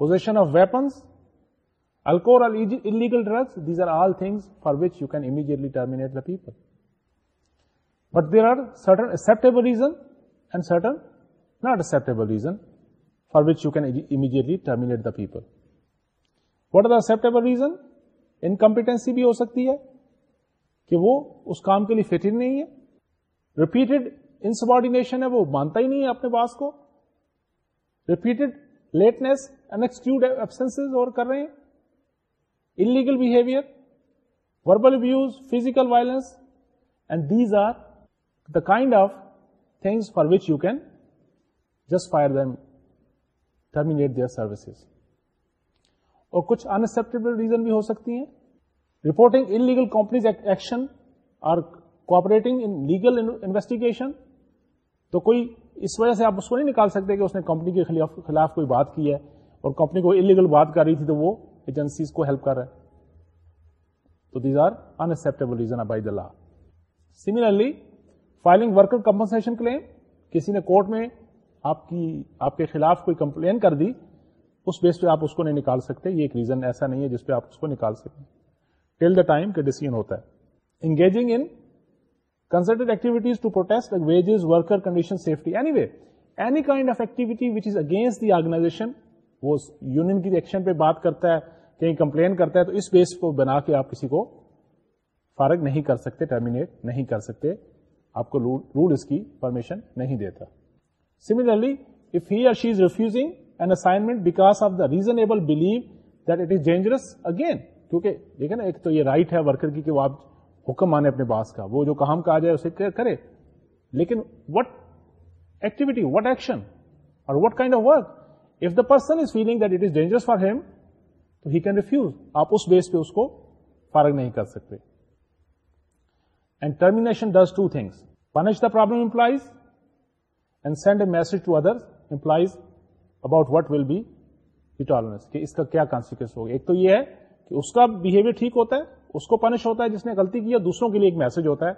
S1: پوزیشن آف ویپنس الکور بھی ہو سکتی ہے کہ وہ اس کام کے لیے فٹ نہیں ہے ریپیٹڈ انسبارڈینیشن ہے وہ مانتا ہی نہیں ہے اپنے باس کو ریپیٹڈ لیٹنیس اور کر رہے ہیں illegal behaviour verbal physical violence and these are the kind of things for which you can just fire them terminate their services اور کچھ انسپٹیبل ریزن بھی ہو سکتی ہیں reporting illegal companies action or cooperating in legal investigation تو کوئی اس وجہ سے آپ اس کو نہیں نکال سکتے کہ اس نے کمپنی کے خلاف خلاف کوئی بات کی ہے اور کمپنی کو انلیگل بات کر رہی تھی تو وہ ایجنسیز کو ہیلپ کر رہا ہے تو these are unacceptable reason the law similarly filing worker claim کسی نے کورٹ میں آپ کی آپ کے خلاف کوئی کمپلین کر دی اس بیس پہ آپ اس کو نہیں نکال سکتے یہ ایک ریزن ایسا نہیں ہے جس پہ آپ اس کو نکال سکیں ٹل دا ٹائم ہوتا ہے engaging in concerted activities to protest like wages, worker safety. Anyway, any kind of activity which is against the organization, وہ یونین کی ایکشن پہ بات کرتا ہے کہیں کمپلین کرتا ہے تو اس بیس کو بنا کے آپ کسی کو فارغ نہیں کر سکتے ٹرمینیٹ نہیں کر سکتے آپ کو رول اس کی پرمیشن نہیں دیتا similarly if he or she is refusing an assignment because of the reasonable blue that it is dangerous again کیونکہ دیکھیں نا ایک تو یہ رائٹ right ہے ورکر کی کہ وہ آپ حکم مانے اپنے باس کا وہ جو کام کا آ جائے اسے کرے لیکن وٹ ایکٹیویٹی وٹ ایکشن اور what kind of work if the person is feeling that it is dangerous for him تو ہی کین ریفیوز آپ اس بیس پہ اس کو فارغ نہیں کر سکتے and termination does two things punish the problem employees and send a message to other employees about what will be کہ اس کا کیا کانسیکوینس ہوگا ایک تو یہ ہے کہ اس کا بہیویئر ٹھیک ہوتا ہے اس کو پنش ہوتا ہے جس نے غلطی کی اور دوسروں کے لیے ایک میسج ہوتا ہے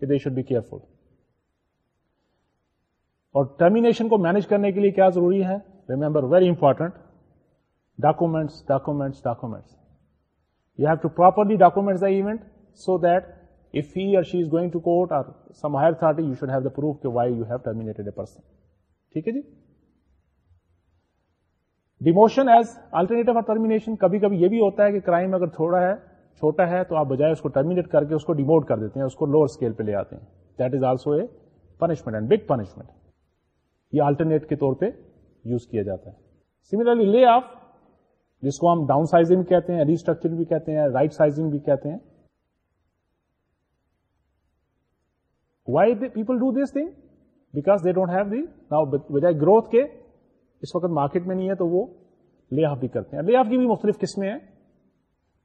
S1: کہ دے شوڈ بی کیئرفل اور ٹرمینیشن کو مینج کرنے کے لیے کیا ضروری ہے remember very important documents documents documents you have to properly documents higher to you should some higher you should have the have terminated a person ٹھیک ہے جی demotion as alternate of termination کبھی کبھی یہ بھی ہوتا ہے کہ کرائم اگر تھوڑا ہے چھوٹا ہے تو آپ بجائے اس کو ٹرمینیٹ کر کے اس کو ڈیموٹ کر دیتے ہیں اس کو لوور اسکیل پہ لے آتے ہیں that is also a punishment and big punishment یہ آلٹرنیٹ کے طور پہ یوز کیا جاتا ہے سملرلی لے آف جس کو ہم ڈاؤن سائزنگ کہتے ہیں ریسٹرکچر بھی کہتے ہیں رائٹ سائزنگ بھی کہتے ہیں why people do this thing because they don't have the now بجائے گروتھ کے اس وقت مارکیٹ میں نہیں ہے تو وہ لے آف بھی کرتے ہیں لے آف کی بھی مختلف قسمیں ہیں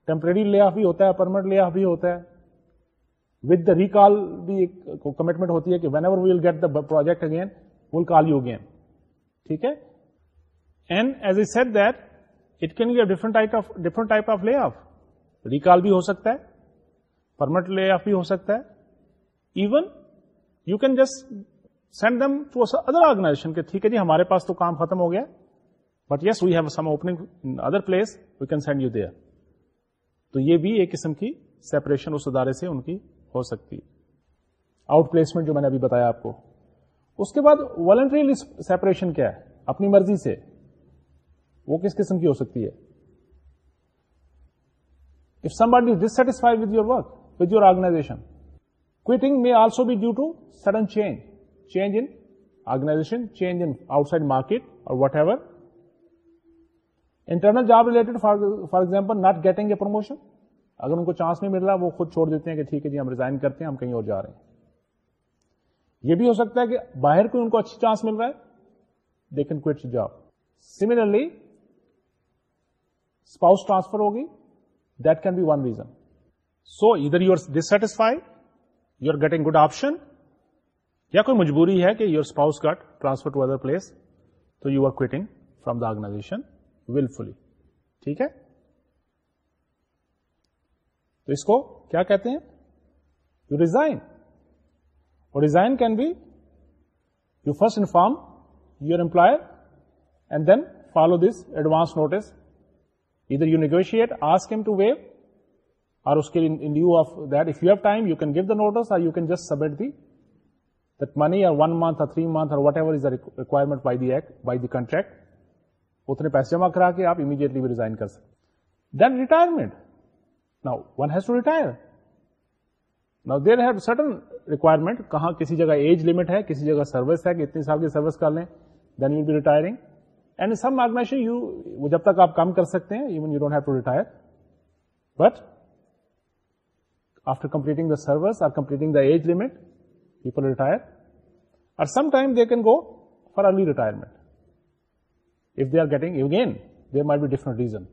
S1: ٹمپرری لے آف بھی ہوتا ہے پرمنٹ لے آف بھی ہوتا ہے ود دا ریکال بھی ایک کمٹمنٹ ہوتی ہے کہ whenever we'll get the project again will call you again ٹھیک ہے and as a set that it can different different type of lay off recall بھی ہو سکتا ہے پرمنٹ لے آف بھی ہو سکتا ہے even you can just send them to other organization کے ٹھیک ہے جی ہمارے پاس تو کام ختم ہو گیا but yes we have some opening other place we can send you there تو یہ بھی ایک قسم کی سیپریشن اس ادارے سے ان کی ہو سکتی آؤٹ پلیسمنٹ جو میں نے ابھی بتایا آپ کو اس کے بعد والنٹری سیپریشن کیا ہے اپنی مرضی سے وہ کس قسم کی ہو سکتی ہے is with your with your with your میں also be due to sudden change change in Change change in outside market اور or ever internal job related for example not getting a promotion اگر ان کو chance نہیں مل رہا وہ خود چھوڑ دیتے ہیں کہ ٹھیک ہے جی ہم ریزائن کرتے ہیں ہم کہیں اور جا رہے ہیں یہ بھی ہو سکتا ہے کہ باہر کوئی ان کو اچھی چانس مل رہا ہے لیکن جاب سملرلی اسپاؤس ٹرانسفر ہوگی that can be one reason so ادھر you are dissatisfy you are getting good option یا کوئی مجبوری ہے کہ your spouse got transfer to other place تو you are from the organization ولفلی ٹھیک ہے تو اس کو کیا کہتے ہیں یو ریزائن اور resign can be you first inform your employer and then follow this advance notice ادھر you negotiate as came to view اور اس کے ان آف نوٹس اور you can just submit the دنی اور ون منتھ اور three month اور whatever is the requirement by the act by the contract اتنے پیسے جمع کرا کے آپ امیڈیٹلی بھی ریزائن کر سکتے دین ریٹائرمنٹ نا ون ہیز ٹو ریٹائر نا دیر ہیو سٹن ریکوائرمنٹ کہاں کسی جگہ ایج لمٹ ہے کسی جگہ سروس ہے کہ اتنے سال کی سروس کر لیں then you be retiring and some organization you جب تک آپ کام کر سکتے ہیں even you don't have to retire but after completing the service or completing the age limit people retire اور some time they can go for early retirement maybe different reason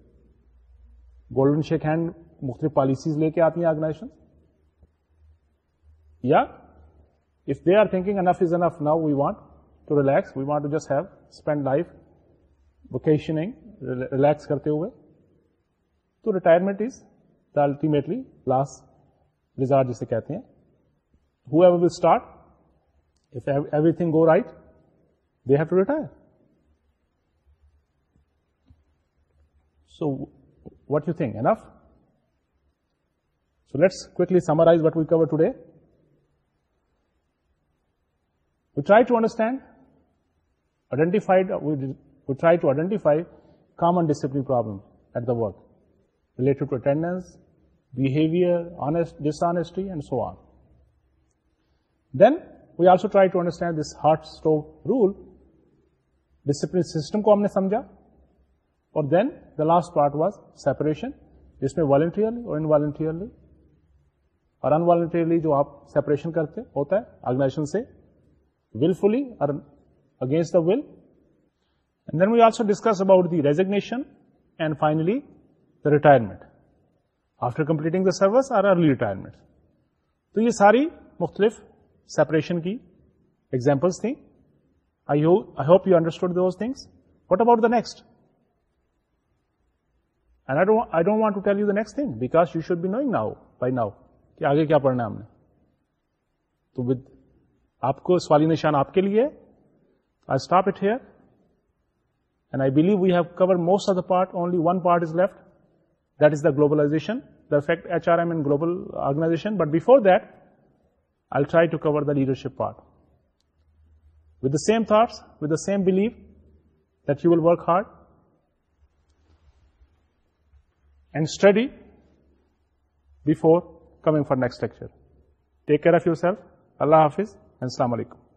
S1: golden shake hand مختلف policies لے کے آتی ہیں organization یا if they are thinking enough is enough now we want to relax we want to just have spend life vocation relax کرتے ہوئے resort جسے کہتے ہیں what you think and if so let's quickly summarize what we cover today we try to understand identified we try to identify common discipline problem at the work related dishonesty and so on then we also try to understand this hot stove rule discipline system کو ہم نے سمجھا اور then the last part was separation جس میں voluntarily اور انوالنٹیئرلی اور انوالنٹیئرلی جو آپ سیپریشن کرتے ہوتا ہے آرگنائزیشن سے ول فلی اور against the the discuss after and finally the retirement after completing تو یہ ساری مختلف سیپریشن کی ایگزامپلس تھیں things what about the next I don't want to tell you دیکھ تھنگ بیکاز یو شوڈ بھی نوئنگ ناؤ بائی ناؤ کہ آگے کیا پڑھنا ہے ہم نے تو آپ کو سوالی نشان آپ کے لیے I stop it here and I believe we have cover most of the part only one part is left that is the globalization the effect H R M and global organization but before that I try to cover the leadership part with the same thoughts with the same believe that you will work hard and study before coming for next lecture take care of your self اللہ حافظ and السلام علیکم